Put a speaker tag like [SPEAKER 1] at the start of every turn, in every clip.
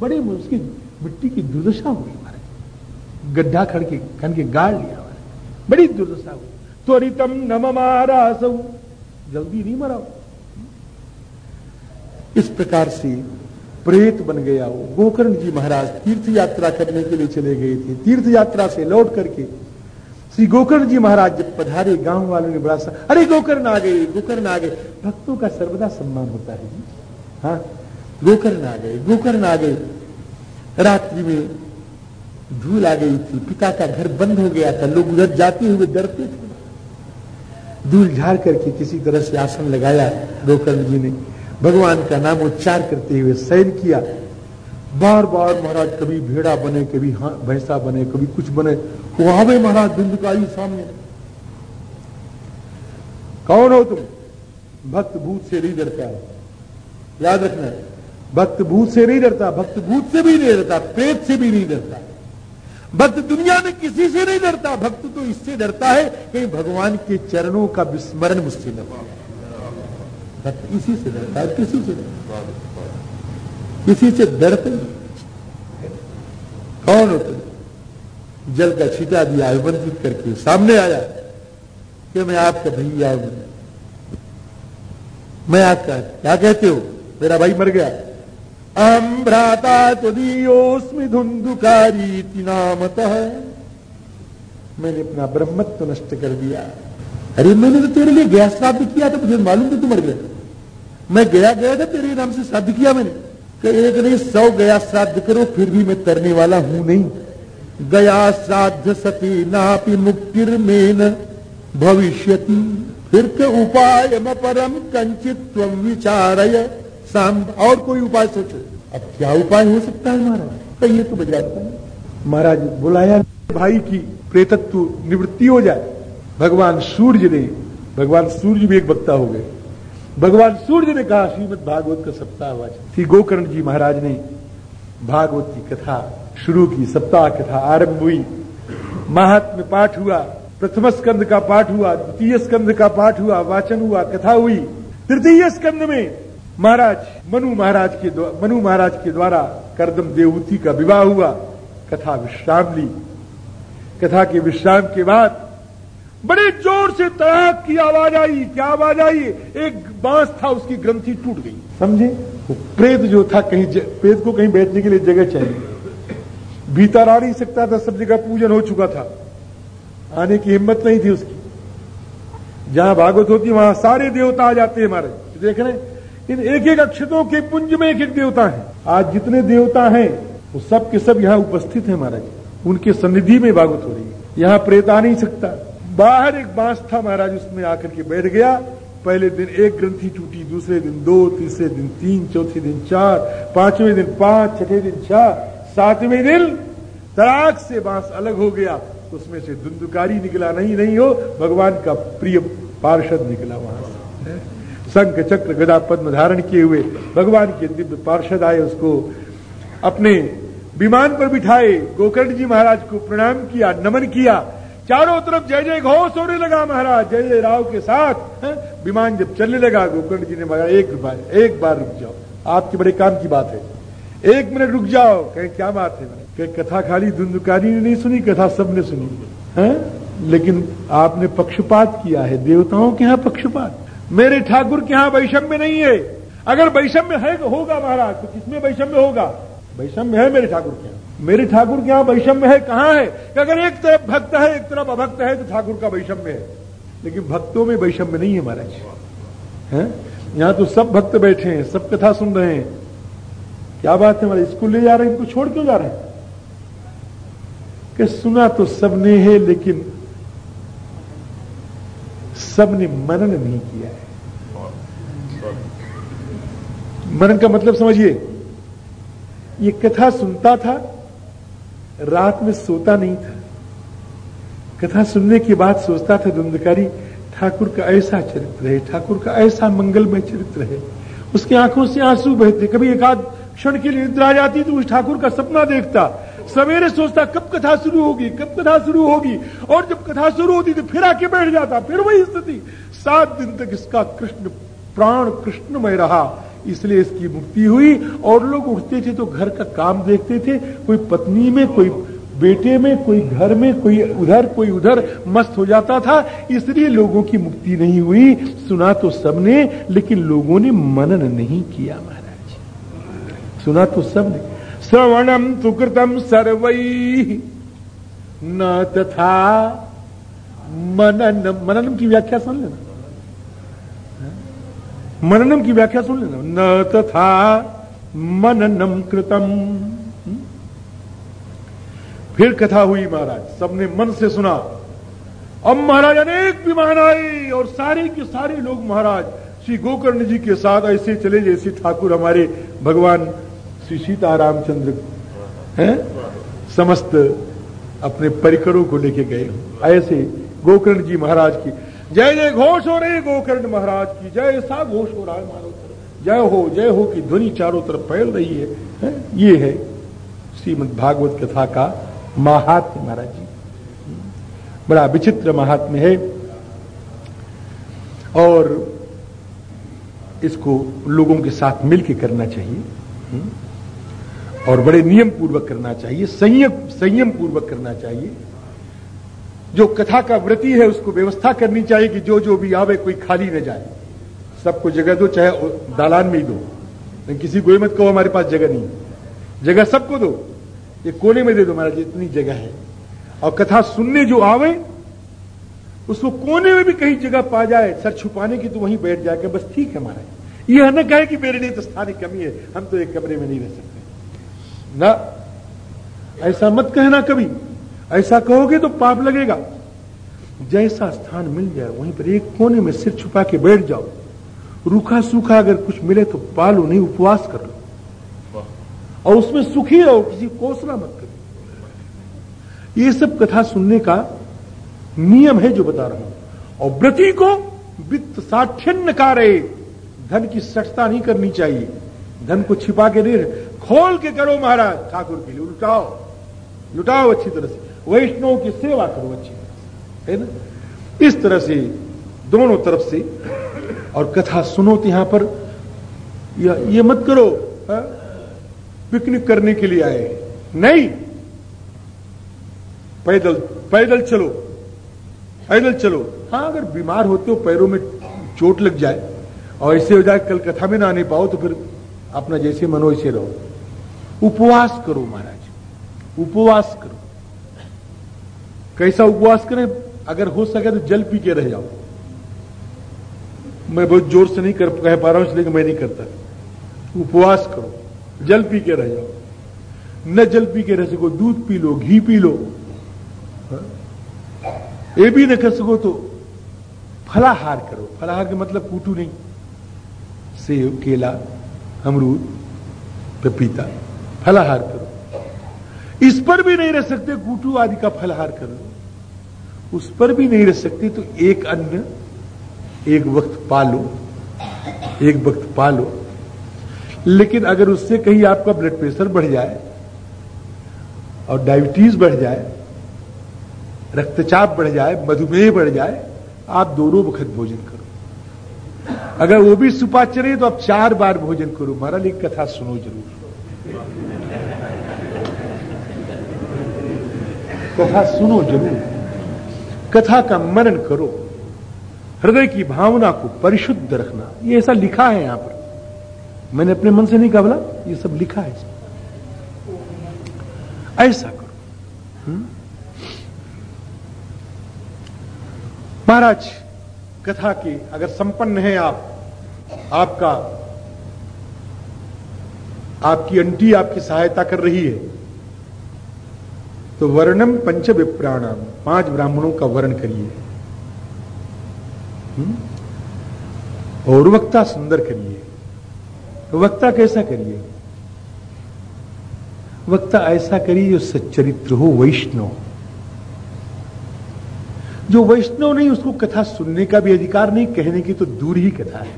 [SPEAKER 1] बड़े उसकी मिट्टी की दुर्दशा हुई हमारे गड्ढा खड़ के, खन के गाड़ लिया हमारे बड़ी दुर्दशा हुई। त्वरितम नम मारा जल्दी नहीं मरा इस प्रकार से प्रेत बन गया वो। गोकर्ण जी महाराज तीर्थ यात्रा करने के लिए चले गए थे। तीर्थ यात्रा से लौट करके श्री गोकर्ण जी महाराज जब पधारे, गाँव वालों ने बड़ा सा, अरे गोकर्ण आ गए, गोकर्ण आ गए। भक्तों का सर्वदा सम्मान होता है हाँ? गोकर्ण आ गए, गोकर्ण आ गए। रात्रि में धूल आ गई थी, पिता का घर बंद हो गया था, लोग उधर जाते हुए डरते थे। धूल झाड़ करके किसी तरह से आसन लगाया गोकर्ण जी ने। भगवान का नाम उच्चार करते हुए शयन किया। बार बार महाराज कभी भेड़ा बने, कभी भैंसा बने, कभी कुछ बने। वहाँ भी महाराज धुंधकारी सामने। कौन हो तुम? भक्त भूत से नहीं डरता। है याद रखना भक्त भूत से नहीं डरता भक्त भूत से भी नहीं डरता, प्रेत से भी नहीं डरता। भक्त दुनिया में किसी से नहीं डरता, भक्त तो इससे डरता है कि भगवान के चरणों का विस्मरण मुझसे न हो। भक्त इसी से डरता है, किसी से किसी से डरते नहीं। कौन हो? तुम जल का छीटा दिया अभिबंधित करके सामने आया कि मैं आपका भैया मैं आपका, क्या कहते हो? मेरा भाई मर गया। अम भ्राता तुदीयोस्मि धुंधुकारी नामत। मैंने अपना ब्रह्मत्व नष्ट कर दिया। अरे मैंने तो तेरे लिए गया श्राद्ध किया था, मुझे मालूम था तू मर गया मैं गया गया था तेरे नाम से श्राद्ध किया मैंने। कि एक नहीं, सौ गया श्राद्ध करो, फिर भी मैं तरने वाला हूँ नहीं। गया श्राद्ध सती नापि मुक्तिर मेन भविष्यति। फिर के उपाय परम कंचित विचारय। शाम और कोई उपाय सोचो। अब क्या उपाय हो सकता है महाराज? कहिए तो बजाता है महाराज बुलाया भाई की प्रेतत्व निवृत्ति हो जाए। भगवान सूर्य ने, भगवान सूर्य भी एक वक्ता हो गए। भगवान सूर्य ने कहा, श्रीमद भागवत का सप्ताह वाचन गोकर्ण जी महाराज ने भागवत की कथा शुरू की, सप्ताह कथा आरंभ हुई। महात्म पाठ हुआ, प्रथम स्कंद का पाठ हुआ, द्वितीय स्कंद का पाठ हुआ, वाचन हुआ, कथा हुई। तृतीय स्कंद में महाराज, मनु महाराज के मनु महाराज के द्वारा करदम देवूति का विवाह हुआ। कथा विश्राम ली। कथा के विश्राम के बाद बड़े ज़ोर से तड़ाक की आवाज़ आई। क्या आवाज़ आई? एक बाँस था, उसकी ग्रंथि टूट गई। समझे? प्रेत जो था, कहीं प्रेत को कहीं बैठने के लिए जगह चाहिए। भीतर आ नहीं सकता था सब जगह पूजन हो चुका था। आने की हिम्मत नहीं थी उसकी। जहाँ भागवत होती, वहाँ सारे देवता आ जाते हैं हमारे। देख रहे इन एक एक अक्षतों के पुंज में एक एक देवता है। आज जितने देवता हैं, वो सब के सब यहाँ उपस्थित है महाराज। उनके सन्निधि में भागवत हो रही है। यहाँ प्रेत आ नहीं सकता। बाहर एक बाँस था महाराज, उसमें आकर के बैठ गया। पहले दिन एक ग्रंथि टूटी, दूसरे दिन दो, तीसरे दिन तीन, चौथे दिन चार, पाँचवें दिन पाँच, छठे दिन छह, सातवें दिन तड़ाक से बाँस अलग हो गया। उसमें से धुंधुकारी निकला, नहीं नहीं हो। भगवान का प्रिय पार्षद निकला वहाँ से। शंख चक्र गदा पद्म धारण किए हुए भगवान के दिव्य पार्षद आए, उसको अपने विमान पर बिठाए, गोकर्ण जी महाराज को प्रणाम किया, नमन किया। चारों तरफ़ जय जय घोष होने लगा महाराज, जय जय राव के साथ विमान जब चलने लगा, गोकर्ण जी ने बोला, एक बार एक बार रुक जाओ। आपके बड़े काम की बात है। एक मिनट रुक जाओ। कहे, क्या बात है? कहे, कथा खाली, धुंधुकारी ने नहीं सुनी, कथा सबने सुनी है? लेकिन आपने पक्षपात किया है। देवताओं के यहाँ पक्षपात। मेरे ठाकुर के यहाँ वैषम्य नहीं है। अगर वैषम्य है, होगा महाराज तो किसमें वैषम्य होगा? वैषम्य है मेरे ठाकुर के यहाँ। मेरे ठाकुर के यहाँ वैषम्य है, कहाँ है? कि अगर एक तरफ़ भक्त है, एक तरफ़ अभक्त है तो ठाकुर का वैषम्य है। लेकिन भक्तों में वैषम्य नहीं है महाराज। है? यहाँ तो सब भक्त बैठे हैं, सब कथा सुन रहे हैं। क्या बात है हमारे स्कूल ले जा रहे हैं, इनको छोड़ क्यों जा रहे हैं? कि सुना तो सबने है, लेकिन सबने मनन नहीं किया है। मनन का मतलब समझिए ये कथा सुनता था रात में सोता नहीं था। कथा सुनने के बाद सोचता था धुंधकारी ठाकुर का ऐसा चरित्र है ठाकुर का ऐसा मंगलमय चरित्र है। उसकी आँखों से आँसू बहते कभी एक आध क्षण के लिए निद्रा जाती तो उस ठाकुर का सपना देखता। सवेरे सोचता, कब कथा शुरू होगी, कब कथा शुरू होगी? और जब कथा शुरू होती तो फिर आके बैठ जाता, फिर वही स्थिति। सात दिन तक इसका कृष्ण, प्राण कृष्णमय रहा, इसलिए इसकी मुक्ति हुई। और लोग उठते थे तो घर का काम देखते थे। कोई पत्नी में, कोई बेटे में, कोई घर में, कोई उधर कोई उधर मस्त हो जाता था। इसलिए लोगों की मुक्ति नहीं हुई। सुना तो सबने, लेकिन लोगों ने मनन नहीं किया महाराज। सुना तो सबने। श्रवणम सुकृतम सर्वई न तथा मनन मननम की व्याख्या सुन लेना। मननम की व्याख्या सुन लेना। न तथा मननम कृतम फिर कथा हुई महाराज, सबने मन से सुना। अब महाराज अनेक विमान आए और सारे के सारे लोग महाराज, श्री गोकर्ण जी के साथ ऐसे चले जैसे ठाकुर हमारे भगवान श्री सीता रामचंद्र हैं? समस्त अपने परिकरों को लेके गए ऐसे गोकर्ण जी महाराज की जय जय घोष हो रही गोकर्ण महाराज की जय सा घोष हो रहा है जय हो जय हो की ध्वनि चारों तरफ़ फैल रही है, है? ये है श्रीमद भागवत कथा का महात्म महाराज जी। बड़ा विचित्र महात्म्य है। और इसको लोगों के साथ मिलकर करना चाहिए। और बड़े नियम पूर्वक करना चाहिए, संयम संयम पूर्वक करना चाहिए। जो कथा का व्रति है, उसको व्यवस्था करनी चाहिए कि जो जो भी आवे, कोई खाली न जाए। सबको जगह दो, चाहे दालान में ही दो। किसी को मत कहो, हमारे पास जगह नहीं जगह सबको दो। ये कोने में दे दो, महाराज, इतनी जगह है। और कथा सुनने जो आवे, उसको कोने में भी कहीं जगह पा जाए, सर छुपाने की तो वहीं बैठ जाए बस ठीक है, महाराज। यह न कहे कि मेरे लिए तो स्थानीय कमी है, हम तो एक कमरे में नहीं रह सकते। ना। ऐसा मत कहना कभी। ऐसा कहोगे तो पाप लगेगा। जैसा स्थान मिल जाए, वहीं पर एक कोने में सिर छुपा के बैठ जाओ। रूखा सूखा अगर कुछ मिले तो पालो, नहीं उपवास कर लो। और उसमें सुखी रहो, किसी कोसना मत करो। ये सब कथा सुनने का नियम है जो बता रहा हूँ। और व्रति को वित्त साठ्यन्न कार्य धन की सठता नहीं करनी चाहिए। धन को छिपा के नहीं खोल के करो महाराज। ठाकुर के लिए लुटाओ। लुटाओ अच्छी तरह से। वैष्णव की सेवा करो अच्छी तरह से। है ना? इस तरह से, दोनों तरफ़ से, और कथा सुनो तो यहाँ पर। ये मत करो, हा? पिकनिक करने के लिए आए। नहीं! पैदल पैदल चलो। पैदल चलो। हाँ अगर बीमार होते हो, पैरों में चोट लग जाए, और ऐसे हो जाए कल कथा में ना आने पाओ तो फिर अपना जैसे मनो ऐसे रहो। उपवास करो महाराज, उपवास करो। कैसा उपवास करें? अगर हो सके तो जल पी के रह जाओ। मैं बहुत ज़ोर से नहीं कर, कह पा रहा हूँ, इसलिए मैं नहीं करता। उपवास करो, जल पी के रह जाओ। न जल पी के रह सको, दूध पी लो, घी पी लो। हाँ? ये भी न कर सको तो फलाहार करो। फलाहार के मतलब कूटू नहीं। सेब, केला, अमरूद, पपीता। फलाहार करो। इस पर भी नहीं रह सकते कूटू आदि का फलाहार करो। उस पर भी नहीं रह सकते तो एक अन्न, एक वक्त पालो, एक वक्त पालो। लेकिन अगर उससे कहीं आपका ब्लड प्रेशर बढ़ जाए और डायबिटीज़ बढ़ जाए, रक्तचाप बढ़ जाए, मधुमेह बढ़ जाए, आप दोनों वक्त भोजन करो। अगर वो भी सुपाचरे तो आप चार बार भोजन करो। महाराज, एक कथा सुनो ज़रूर। कथा सुनो ज़रूर। कथा का मनन करो। हृदय की भावना को परिशुद्ध रखना। ये ऐसा लिखा है यहाँ पर। मैंने अपने मन से नहीं कहा बोला, ये सब लिखा है ऐसा करो। हम्म? महाराज, कथा की अगर संपन्न है आप, आपका, आपकी अंटी आपकी सहायता कर रही है तो वर्णम पंच विप्राणाम पाँच ब्राह्मणों का वर्ण करिए। हम्म? और वक्ता सुंदर करिए। तो वक्ता कैसा करिए? वक्ता ऐसा करिए जो सच्चरित्र हो, वैष्णव। जो वैष्णव नहीं, उसको कथा सुनने का भी अधिकार नहीं, कहने की तो दूर ही कथा है।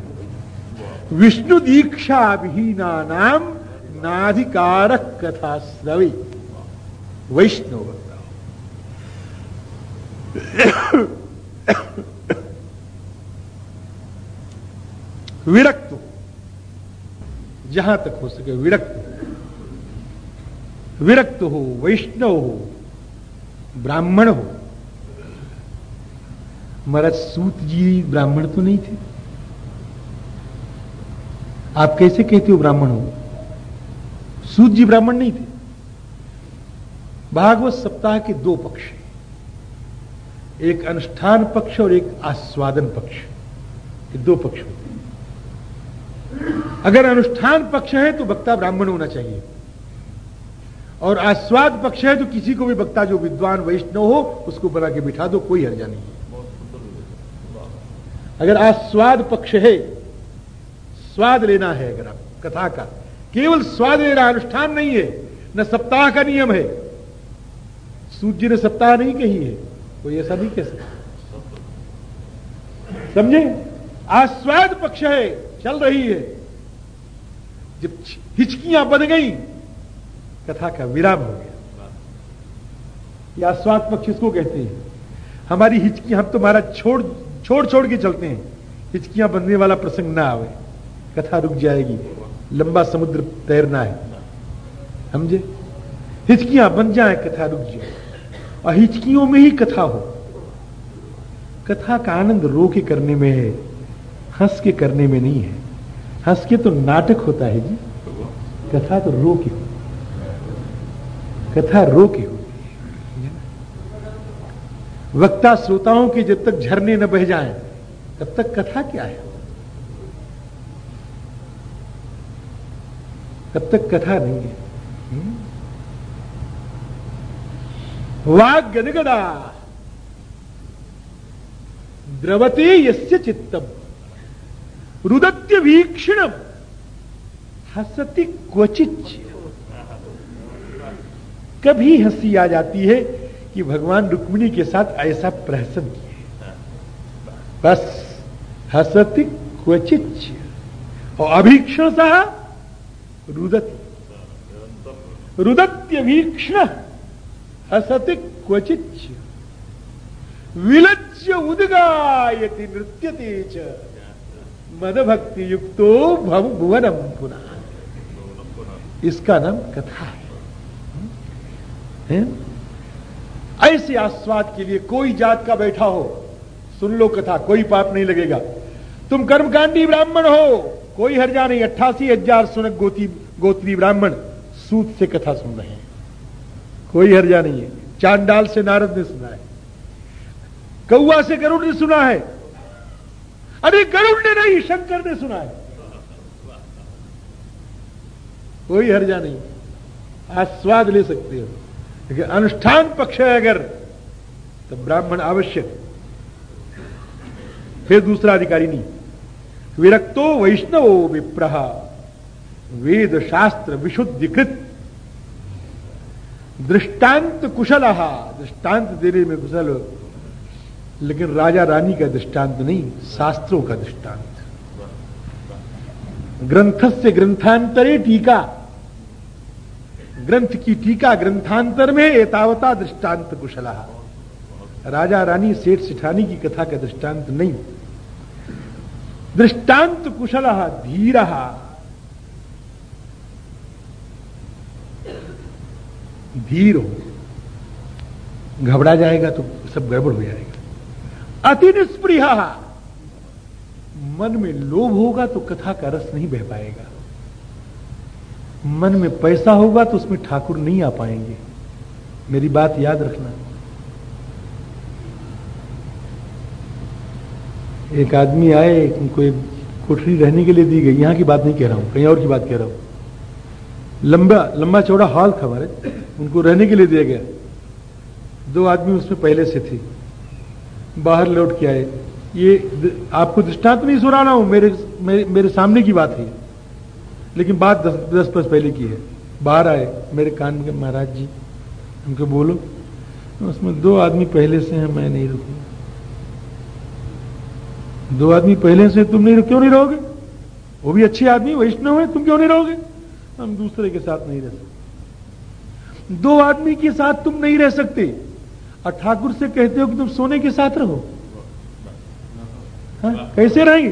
[SPEAKER 1] विष्णु दीक्षा विहीना नाम नाधिकारक कथा श्रवे। वैष्णव। विरक्त जहाँ तक हो सके विरक्त विरक्त हो, वैष्णव हो, ब्राह्मण हो। महाराज, सूत जी ब्राह्मण तो नहीं थे। आप कैसे कहते हो ब्राह्मण हो? सूत जी ब्राह्मण नहीं थे। भागवत सप्ताह के दो पक्ष एक अनुष्ठान पक्ष और एक आस्वादन पक्ष। ये दो पक्ष होते हैं। अगर अनुष्ठान पक्ष है तो वक्ता ब्राह्मण होना चाहिए। और आस्वाद पक्ष है तो किसी को भी वक्ता, जो विद्वान, वैष्णव हो, उसको बना के बिठा दो, कोई हर्जा नहीं है। अगर आस्वाद पक्ष है, स्वाद लेना है, अगर आप कथा का, केवल स्वाद लेना अनुष्ठान नहीं है, न सप्ताह का नियम है सूर्य ने सप्ताह नहीं कही है, कोई ऐसा नहीं कह सकता। समझे? आस्वाद पक्ष है, चल रही है। जब हिचकियाँ बन गई, कथा का विराम हो गया। यह आस्वाद पक्ष इसको कहते हैं? हमारी हिचकी हम तो महाराज छोड़ छोड़ छोड़ के चलते हैं। हिचकियाँ बनने वाला प्रसंग ना आवे। कथा रुक जाएगी। लंबा समुद्र तैरना है। समझे? हिचकियाँ बन जाए, कथा रुक जाए। और हिचकियों में ही कथा हो। कथा का आनंद रो के करने में है हंस के करने में नहीं है। हंस के तो नाटक होता है जी। कथा तो रो के हो। कथा रो के होती है। वक्ता श्रोताओं के जब तक झरने न बह जाएँ, तब तक कथा क्या है? तब तक कथा नहीं है। हम्म? वाग द्रवते यस्य चित्तम। रुदत्य वीक्षण हसती क्वचित कभी हँसी आ जाती है कि भगवान रुक्मिणी के साथ ऐसा प्रहसन किए। बस, हसती क्वचित और अभीक्षण सा रुदत। रुदत्य वीक्षण। हसति क्वचित विलज्य उदगायति नृत्यते च। मदभक्ति युक्तो भव भुवनम पुनः। इसका नाम कथा है, है? ऐसे आस्वाद के लिए कोई जात का बैठा हो सुन लो कथा कोई पाप नहीं लगेगा। तुम कर्मकांडी ब्राह्मण हो कोई हर्जा नहीं अट्ठासी हज़ार सुनक गोती गोत्री ब्राह्मण सूत से कथा सुन रहे हैं। कोई हर्जा नहीं है। चांडाल से नारद ने सुना है। कौआ से गरुड़ ने सुना है। अरे गरुड़ ने नहीं, शंकर ने सुना है। कोई हर्जा नहीं। आस्वाद ले सकते हो। लेकिन अनुष्ठान पक्ष है अगर तो ब्राह्मण आवश्यक। फिर दूसरा अधिकारी नहीं। विरक्तो वैष्णव विप्रहा। वेद शास्त्र विशुद्धिकृत। दृष्टांत कुशल। दृष्टांत देने में कुशल लेकिन राजा रानी का दृष्टांत नहीं, शास्त्रों का दृष्टांत। ग्रंथ से ग्रंथांतरे टीका। ग्रंथ की टीका ग्रंथांतर में एतावता दृष्टांत कुशल। राजा रानी सेठ सिठानी की कथा का दृष्टांत नहीं। दृष्टांत कुशल, धीर। धीर हो, घबरा जाएगा तो सब गड़बड़ हो जाएगा। अति निष्प्रिय मन में लोभ होगा तो कथा का रस नहीं बह पाएगा। मन में पैसा होगा तो उसमें ठाकुर नहीं आ पाएँगे। मेरी बात याद रखना। एक आदमी आए एक कोठरी रहने के लिए दी गई। यहाँ की बात नहीं कह रहा हूँ, कहीं और की बात कह रहा हूँ। लंबा लंबा चौड़ा हॉल था हमारे। उनको रहने के लिए दिया गया। दो आदमी उसमें पहले से थे। बाहर लौट के आए। ये आपको दृष्टांत नहीं सुनाना हूँ मेरे मेरे, मेरे सामने की बात है। लेकिन बात दस दस वर्ष पहले की है। बाहर आए मेरे कान में महाराज जी उनको बोलो उसमें दो आदमी पहले से हैं मैं नहीं रुकूँगा। दो आदमी पहले से तुम नहीं क्यों नहीं रहोगे? वो भी अच्छे आदमी वैष्णव है तुम क्यों नहीं रहोगे? हम दूसरे के साथ नहीं रह सकते। दो आदमी के साथ तुम नहीं रह सकते। और ठाकुर से कहते हो कि तुम सोने के साथ रहो। हा? कैसे रहेंगे?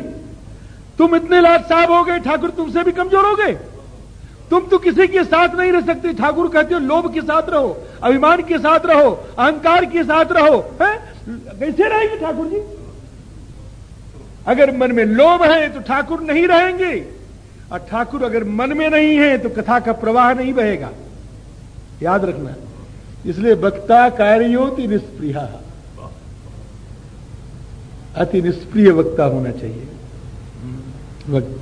[SPEAKER 1] तुम इतने लाट साहब हो गए, ठाकुर तुमसे भी कमज़ोर हो गए।
[SPEAKER 2] तुम तो किसी के साथ नहीं रह सकते। ठाकुर कहते हो, लोभ के साथ रहो, अभिमान के साथ रहो, अहंकार के साथ रहो। है? कैसे रहेंगे ठाकुर जी? अगर मन में लोभ है तो ठाकुर नहीं रहेंगे। और ठाकुर अगर मन में नहीं है तो कथा का प्रवाह नहीं बहेगा। याद रखना। इसलिए वक्ता कार्योति निष्प्रिया। अति निष्प्रिय वक्ता होना चाहिए। वक्त।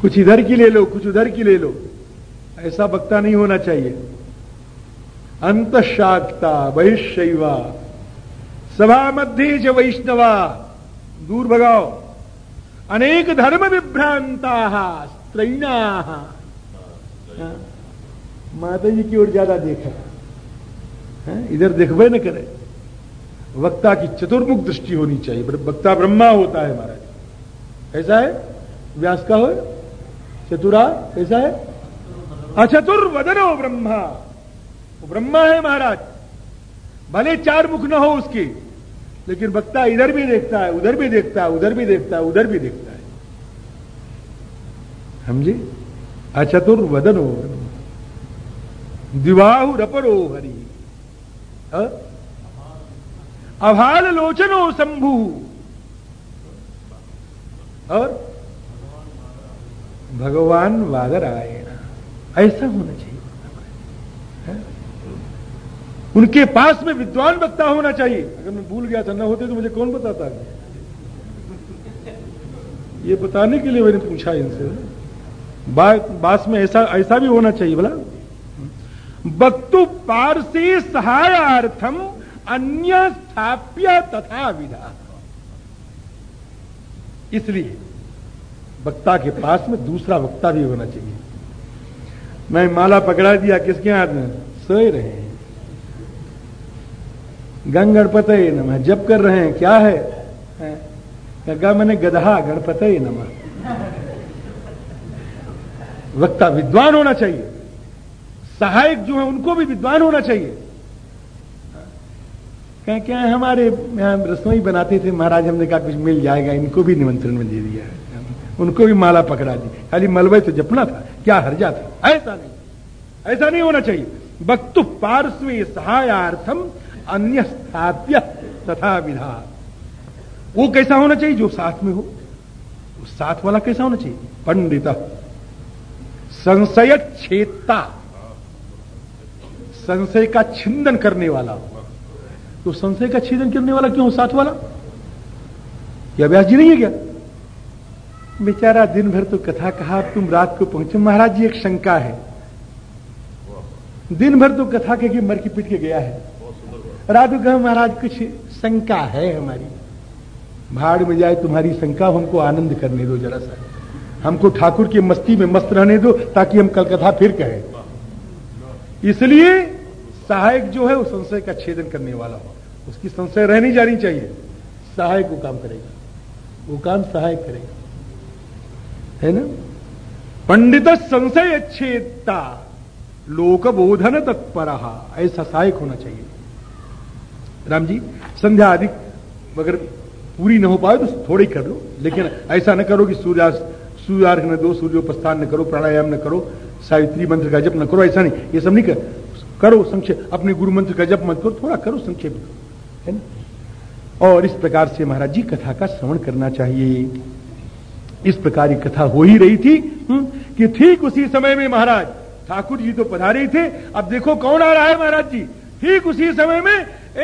[SPEAKER 2] कुछ इधर की ले लो, कुछ उधर की ले लो। ऐसा वक्ता नहीं होना चाहिए। अंत शाक्ता बहिशैवा सभा मध्य च वैष्णवा। दूर भगाओ। अनेक धर्म विभ्रांता स्त्रैना हाँ। माता जी की ओर ज़्यादा देखा। हाँ, इधर देखबे न करे। वक्ता की चतुर्मुख दृष्टि होनी चाहिए। वक्ता ब्रह्मा होता है महाराज। ऐसा है? व्यास का हो? चतुरा? कैसा है? अचतुर्वदनो ब्रह्मा। वो ब्रह्मा है महाराज। भले चार मुख न हो उसकी लेकिन वक्ता इधर भी देखता है उधर भी देखता है उधर भी देखता है उधर भी देखता है। समझे? अचतुर्वदनो दिवाहु रपरो हरि। अभाल लोचनो शंभु। और भगवान वादरायण। ऐसा होना चाहिए। उनके पास में विद्वान वक्ता होना चाहिए। अगर मैं भूल गया था, ना होते तो मुझे कौन बताता? ये बताने के लिए मैंने पूछा इनसे। बास में ऐसा ऐसा भी होना चाहिए बोला वक्तु पारसी सहायार्थम अन्य स्थाप्य तथा विधा। इसलिए वक्ता के पास में दूसरा वक्ता भी होना चाहिए। मैं माला पकड़ा दिया, किसके हाथ में? सोए रहे हैं। गंगणपत नम। जब कर रहे हैं, क्या है? गंगा मैंने गधा गणपत नम। वक्ता विद्वान होना चाहिए। सहायक जो है, उनको भी विद्वान होना चाहिए। क्या क्या हमारे यहाँ रसोई बनाते थे? महाराज, हमने कहा, कुछ मिल जाएगा। इनको भी निमंत्रण में दे दिया उनको भी माला पकड़ा दी। खाली मलबे तो जपना था, क्या हर्जा था? ऐसा नहीं। ऐसा नहीं होना चाहिए। वक्तु पार्श्व सहायार्थम अन्य स्थाप्य तथा विधा। वो कैसा होना चाहिए? जो साथ में हो साथ वाला कैसा होना चाहिए? पंडित। संशय छेता संशय का छिंदन करने वाला तो संशय का छिंदन करने वाला क्यों साथ वाला? क्या व्यास जी नहीं है क्या? बेचारा दिन भर तो कथा कहा तुम रात को पहुँचे। महाराज जी, एक शंका है। दिन भर तो कथा के मर की पिट के गया है। रात को कहा, महाराज, कुछ शंका है हमारी। भाड़ में जाए तुम्हारी शंका, हमको आनंद करने दो जरा सा। हमको ठाकुर की मस्ती में मस्त रहने दो, ताकि हम कल कथा फिर कहें। इसलिए सहायक जो है वो संशय का छेदन करने वाला हो। उसकी संशय रहनी जानी चाहिए। सहायक वो काम करेगा। वो काम सहायक करेगा। है ना? पंडित संशय छेदता लोक बोधन तत्पर ऐसा सहायक होना चाहिए। राम जी, संध्या आदि अगर पूरी न हो पाए तो थोड़ी कर लो, लेकिन ऐसा न करो कि सूर्या सूर्यार्घ न दो, सूर्योपस्थान न करो, प्राणायाम न करो, सावित्री मंत्र का जप न करो, ऐसा नहीं। ये सब नहीं कर करो संक्षेप, अपने गुरु मंत्र का जप मत करो, थोड़ा करो संक्षेप करो है ना? और इस प्रकार से महाराज जी कथा का श्रवण करना चाहिए। इस प्रकार की कथा हो ही रही थी हुँ? कि ठीक उसी समय में महाराज, ठाकुर जी तो पधारे थे, अब देखो कौन आ रहा है महाराज जी। ठीक उसी समय में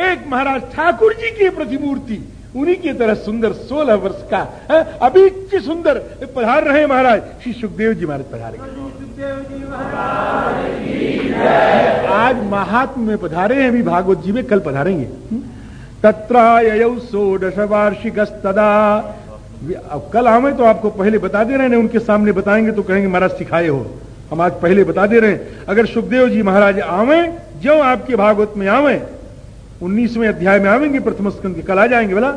[SPEAKER 2] एक महाराज ठाकुर जी की प्रतिमूर्ति उन्हीं की तरह सुंदर सोलह वर्ष का है? अभी की सुंदर पधार रहे महाराज। श्री सुखदेव जी महाराज पधारे आज महात्म में पधारे हैं अभी भागवत जी में कल पधारेंगे। तत्राय षोडश वार्षिक अब कल आवे तो आपको पहले बता दे रहे हैं उनके सामने बताएँगे तो कहेंगे महाराज सिखाए हो। हम आज पहले बता दे रहे हैं। अगर सुखदेव जी महाराज आवे जो आपके भागवत में आवे उन्नीसवें अध्याय में आवेंगे, प्रथम स्कंद के, कल आ जाएँगे, बोला।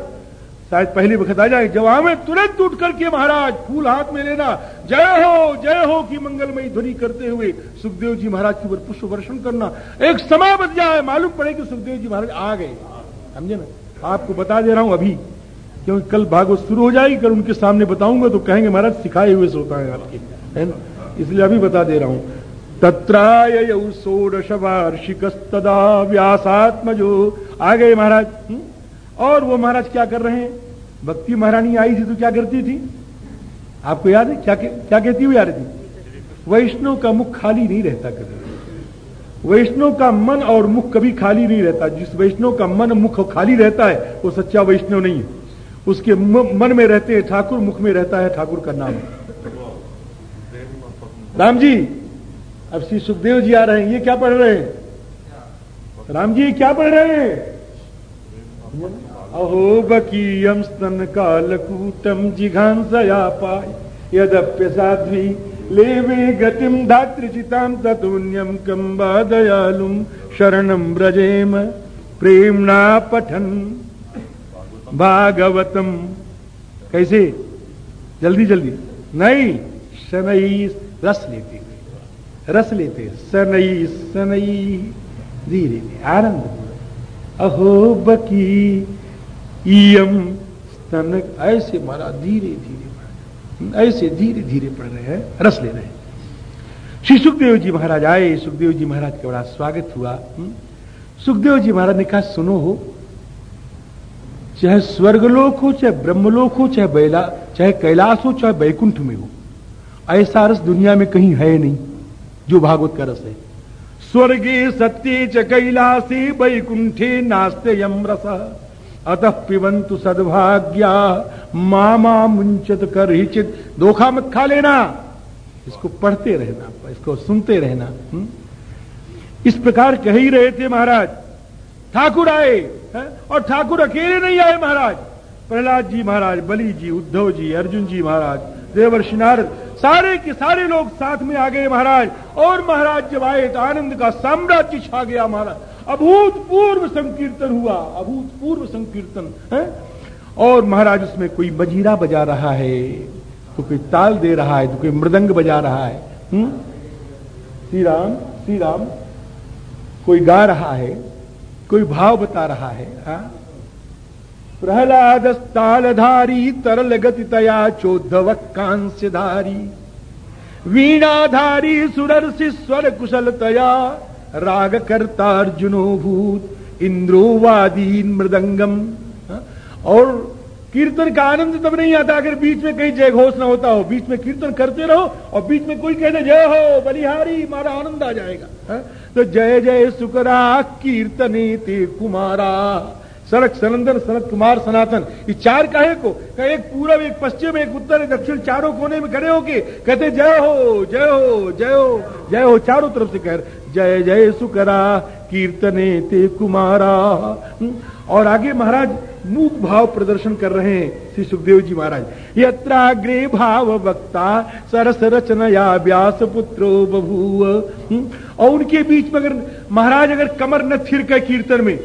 [SPEAKER 2] शायद पहली वक्त आ जाएँगे जब आवे, तुरंत उठ करके महाराज, फूल हाथ में लेना। जय हो जय हो की मंगलमयी ध्वनि करते हुए सुखदेव जी महाराज के ऊपर पुष्प वर्षण करना। एक समय बच जाए, मालूम पड़े कि सुखदेव जी महाराज आ गए। समझे ना? आपको बता दे रहा हूँ अभी, क्योंकि कल भागवत शुरू हो जाएगी, कल उनके सामने बताऊँगा तो कहेंगे, महाराज, सिखाए हुए सोता है आपके, है ना? इसलिए अभी बता दे रहा हूँ। तत्राय षोडश वार्षिकस्तदा व्यासात्मजो। आ गए महाराज हम्म? और वो महाराज क्या कर रहे हैं? भक्ति महारानी आई थी तो क्या करती थी? आपको याद है? क्या क्या कहती हुई आ रही थी? वैष्णव का मुख खाली नहीं रहता कभी। वैष्णव का मन और मुख कभी खाली नहीं रहता। जिस वैष्णव का मन मुख खाली रहता है, वो सच्चा वैष्णव नहीं है। उसके मन में रहते हैं ठाकुर, मुख में रहता है ठाकुर का नाम। राम जी अब श्री सुखदेव जी आ रहे हैं, ये क्या पढ़ रहे हैं? राम जी क्या पढ़ रहे हैं? अहो, बकीयम स्तन कालकूटम जिघांसया पाय यद्य साध्वी, लेवे गतिम धातृचिताम ततुन्यम कंबा दयालुम शरणम ब्रजेम प्रेमणा पठन। भागवतम। कैसे? जल्दी जल्दी। नहीं शनई रस लेते। रस लेते सनई सनई। धीरे आनंद अहो, बकी। ईयम। स्तन ऐसे मारा धीरे धीरे ऐसे धीरे धीरे पढ़ रहे हैं। रस ले रहे हैं। श्री सुखदेव जी महाराज आए। सुखदेव जी महाराज का बड़ा स्वागत हुआ। हम्म? सुखदेव जी महाराज ने कहा, सुनो हो। चाहे स्वर्गलोक हो, चाहे ब्रह्मलोक हो, चाहे बैला, चाहे कैलाश हो, चाहे बैकुंठ में हो, ऐसा रस दुनिया में कहीं है नहीं। जो भागवत का रस है स्वर्गी सत्य च कैलासी बैकुंठे नास्ते यम रस अतः पिबंतु सदभाग्या, मामा मुंचत कर ही चित धोखा मत खा लेना इसको पढ़ते रहना, इसको सुनते रहना हुँ? हम्म? इस प्रकार कह ही रहे थे महाराज, ठाकुर आए, है? और ठाकुर अकेले नहीं आए महाराज प्रहलाद जी महाराज, बलि जी, उद्धव जी, अर्जुन जी महाराज, देवर्षि नारद सारे के सारे लोग साथ में आ गए महाराज और महाराज जब आए तो आनंद का साम्राज्य छा गया महाराज अभूतपूर्व संकीर्तन हुआ, अभूतपूर्व संकीर्तन, है और महाराज उसमें कोई बजीरा बजा रहा है तो कोई ताल दे रहा है तो कोई मृदंग बजा रहा है हम्म? श्री राम श्री राम कोई गा रहा है, कोई भाव बता रहा है, हा? प्रहलाद तालधारी तरल गति तया चौधव कांस्यधारी वीणाधारी सुरर्षि स्वर कुशलतया राग करता अर्जुनो भूत इंद्रोवादीन मृदंगम और कीर्तन का आनंद तब नहीं आता अगर बीच में कहीं जय घोष ना होता हो, बीच में कीर्तन करते रहो और बीच में कोई कहते जय हो, बलिहारी, मारा आनंद आ जाएगा। हा? तो जय जय सुकरा कीर्तने ते कुमारा। सड़क सनंदन सनत कुमार सनातन। ये चार काहे को? कहे एक पूरब एक पश्चिम एक उत्तर एक दक्षिण चारों कोने में खड़े होके कहते जय हो जय हो जय हो जय हो। चारों तरफ़ से कह जय जय सुकरा कीर्तने ते कुमारा। हम्म, और आगे महाराज मूक भाव प्रदर्शन कर रहे हैं श्री सुखदेव जी महाराज। यत्राग्रे भाव वक्ता सरस रचनया व्यास पुत्रो हम्म, और उनके बीच में अगर महाराज अगर कमर न थिरके कीर्तन में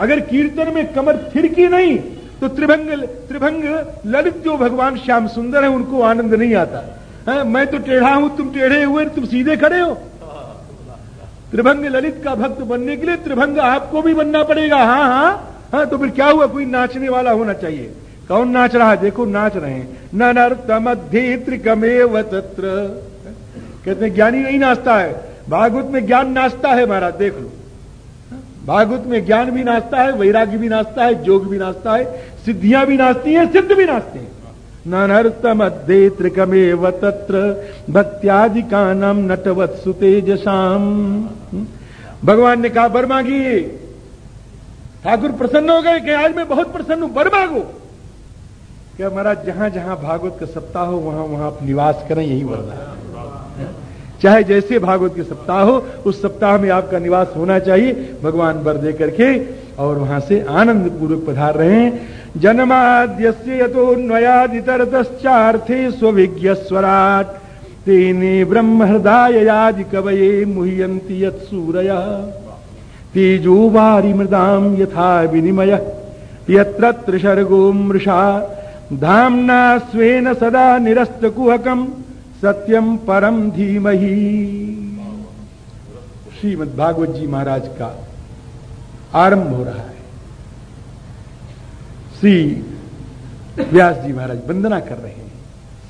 [SPEAKER 2] अगर कीर्तन में कमर थिरकी नहीं तो त्रिभंग त्रिभंग ललित जो भगवान श्याम सुंदर है, उनको आनंद नहीं आता। है, मैं तो टेढ़ा हूँ, तुम टेढ़े हुए, तुम सीधे खड़े हो। त्रिभंग ललित का भक्त बनने के लिए त्रिभंग आपको भी बनना पड़ेगा। हाँ हाँ हाँ तो फिर क्या हुआ? कोई नाचने वाला होना चाहिए। कौन नाच रहा है? देखो, नाच रहे हैं। न नर्तमध्य त्रिकमेव कहते ज्ञानी नहीं नाचता है। भागवत में ज्ञान नाचता है महाराज, देख लो। भागवत में ज्ञान भी नाचता है, वैराग्य भी नाचता है, जोग भी नाचता है, सिद्धियाँ भी नाचती हैं, सिद्ध भी नाचते हैं। ननर्तमध्य त्रिकमेव तत्र भक्त्यादि का नाम नटवत सुतेजशाम भगवान ने कहा बर मांगिए ठाकुर प्रसन्न हो गए कि आज मैं बहुत प्रसन्न हूँ बर मांगो क्या महाराज, जहाँ जहाँ भागवत का सप्ताह हो, वहाँ वहाँ आप निवास करें, यही वरदान। चाहे जैसे भागवत के सप्ताह हो, उस सप्ताह में आपका निवास होना चाहिए। भगवान बर दे करके और वहाँ से आनंद पूर्वक पधार रहे हैं। जन्माद्य स्वराट तेने ब्रह्म हृदय यादि कवये मुह्यंती यत्सूरय तेजो वारी मृदाम यथा विनिमय। यत्र मृषा। धामना स्वेन सदा निरस्त कुहकम सत्यम परम धीमही। श्रीमद भागवत जी महाराज का आरंभ हो रहा है। श्री व्यास जी महाराज वंदना कर रहे हैं।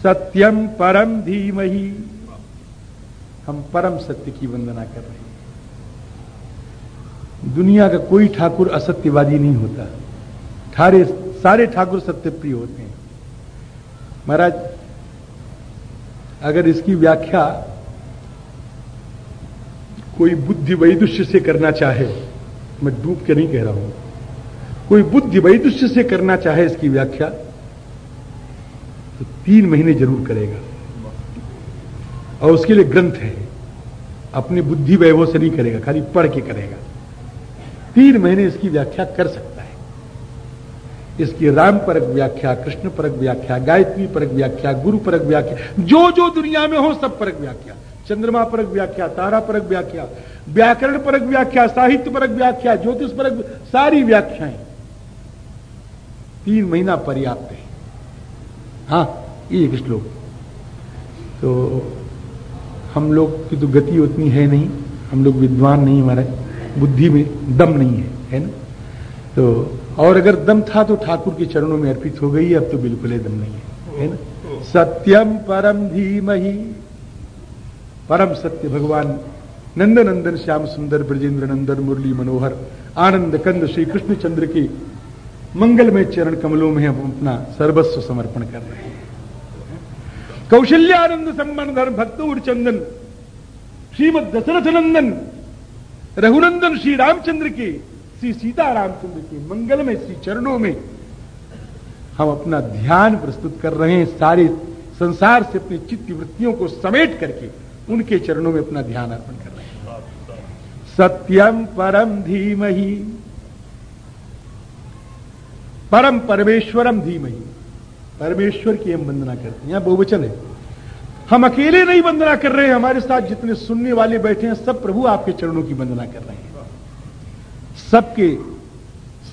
[SPEAKER 2] सत्यम परम धीमही। हम परम सत्य की वंदना कर रहे हैं। दुनिया का कोई ठाकुर असत्यवादी नहीं होता। ठारे सारे ठाकुर सत्य प्रिय होते हैं। महाराज अगर इसकी व्याख्या कोई बुद्धि वैदुष्य से करना चाहे, मैं डूब के नहीं कह रहा हूँ। कोई बुद्धि वैदुष्य से करना चाहे इसकी व्याख्या तो तीन महीने ज़रूर करेगा। और उसके लिए ग्रंथ है। अपनी बुद्धि वैभव से नहीं करेगा, खाली पढ़ के करेगा। तीन महीने इसकी व्याख्या कर सकता इसकी राम परक व्याख्या, कृष्ण परक व्याख्या, गायत्री परक व्याख्या, गुरु परक व्याख्या, जो जो दुनिया में हो सब परक व्याख्या। चंद्रमा परक व्याख्या, तारा परक व्याख्या, व्याकरण परक व्याख्या, साहित्य परक व्याख्या, ज्योतिष परक सारी व्याख्याएँ तीन महीना पर्याप्त है। हाँ एक श्लोक। तो हम लोग की तो गति उतनी है नहीं, हम लोग विद्वान नहीं हमारे, बुद्धि में दम नहीं है है ना? तो और अगर दम था तो ठाकुर के चरणों में अर्पित हो गई, अब तो बिल्कुल दम नहीं है है ना? सत्यम परम धीमही। परम सत्य भगवान नंद नंदन श्याम सुंदर ब्रजेंद्र नंदन मुरली मनोहर, आनंद कंद, श्री कृष्ण चंद्र के मंगलमय चरण कमलों में हम अपना सर्वस्व समर्पण कर रहे हैं। कौशल्यानंद संबंधर भक्त चंदन, श्रीमद दशरथ नंदन रघुनंदन, श्री रामचंद्र के श्री सीता रामचंद्र के मंगलमय श्री चरणों में हम अपना ध्यान प्रस्तुत कर रहे हैं, सारे संसार से अपनी चित्त वृत्तियों को समेट करके उनके चरणों में अपना ध्यान अर्पण कर रहे हैं। सत्यम परम धीमही, परम परमेश्वरम धीमही। परमेश्वर की हम वंदना करते हैं। यहाँ बहुवचन है। हम अकेले नहीं वंदना कर रहे हैं। हमारे साथ जितने सुनने वाले बैठे हैं, सब प्रभु आपके चरणों की वंदना कर रहे हैं। सबके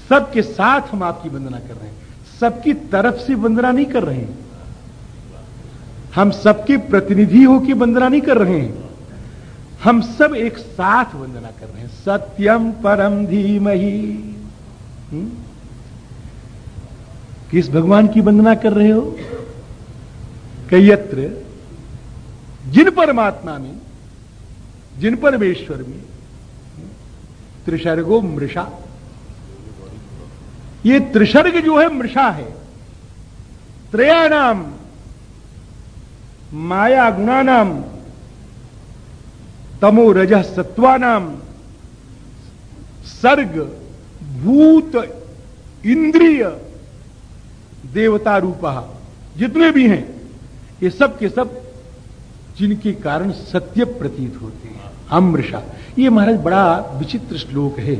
[SPEAKER 2] सबके साथ हम आपकी वंदना कर रहे हैं। सबकी तरफ़ से वंदना नहीं कर रहे हैं। हम सबके प्रतिनिधि होकर वंदना नहीं कर रहे हैं। हम सब एक साथ वंदना कर रहे हैं। सत्यम परम धीमही। हम्म? किस भगवान की वंदना कर रहे हो? कयत्र। जिन परमात्मा में, जिन परमेश्वर में त्रिशर्गो मृषा। ये त्रिशर्ग जो है, मृषा है। त्रयाणाम, माया गुणानाम, तमो रज सत्वानाम सर्ग, भूत, इंद्रिय, देवता रूपा। जितने भी हैं, ये सब के सब जिनके कारण सत्य प्रतीत होते हैं। अमृषा ये महाराज बड़ा विचित्र श्लोक है।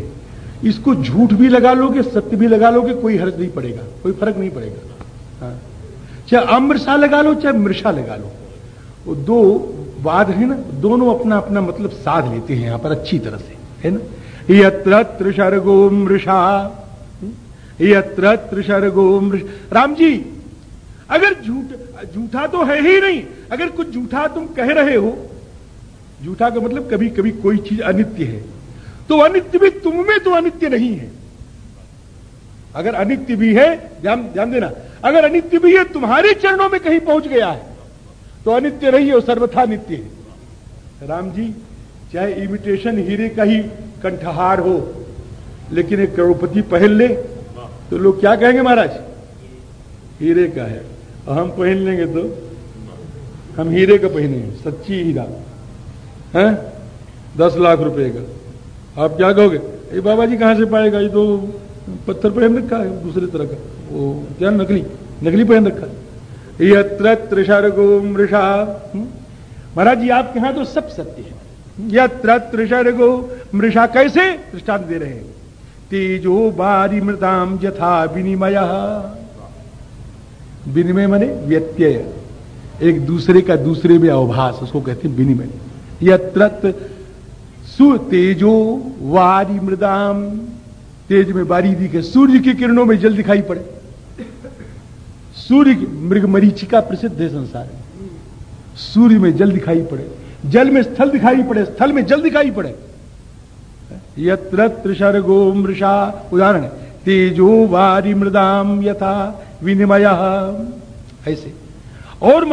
[SPEAKER 2] इसको झूठ भी लगा लोगे, सत्य भी लगा लोगे, कोई हर्ज नहीं पड़ेगा, कोई फ़र्क नहीं पड़ेगा। हाँ। चाहे अमृषा लगा लो, चाहे मृषा लगा लो। वो दो वाद है ना, दोनों अपना अपना मतलब साध लेते हैं यहाँ पर अच्छी तरह से, है ना? यत्र त्रिशर्गो मृषा यत्र त्रिशर्गो मृष, राम जी, अगर झूठ, झूठा तो है ही नहीं। अगर कुछ झूठा तुम कह रहे हो झूठा का मतलब कभी कभी कोई चीज़ अनित्य है। तो अनित्य भी तुम में तो अनित्य नहीं है। अगर अनित्य भी है, ध्यान ध्यान देना, अगर अनित्य भी है, तुम्हारे चरणों में कहीं पहुँच गया है तो अनित्य नहीं है सर्वथा नित्य है। राम जी, चाहे इमिटेशन हीरे का ही कंठहार हो, लेकिन एक करोड़पति पहन ले तो लोग क्या कहेंगे महाराज? हीरे का है। हम पहन लेंगे तो? हम हीरे का पहने सच्ची हीरा। है? दस लाख रुपए का। आप क्या कहोगे? ये बाबा जी कहाँ से पाएगा? ये तो पत्थर पहन रखा है, दूसरे तरह का। वो क्या नकली? नकली पहन रखा है। यत्र मृषा। हम्म? महाराज जी, आपके यहाँ तो सब सत्य है। यत्र त्रिशर्गो मृषा कैसे दृष्टांत दे रहे हैं? तेजो बारी मृदाम यथा विनिमय। विनिमय मने व्यत्यय। एक दूसरे का दूसरे में अवभास, उसको कहते हैं विनिमय। यत्र सु तेजो वारी मृदाम। तेज में बारी दिखे सूर्य की किरणों में जल दिखाई पड़े। सूर्य मृग मरीचिका प्रसिद्ध है संसार में। सूर्य में जल दिखाई पड़े। जल में स्थल दिखाई पड़े। स्थल में जल दिखाई पड़े। यत्र त्रिशर्गो मृषा। उदाहरण तेजो वारी मृदाम यथा विनिमय। ऐसे। और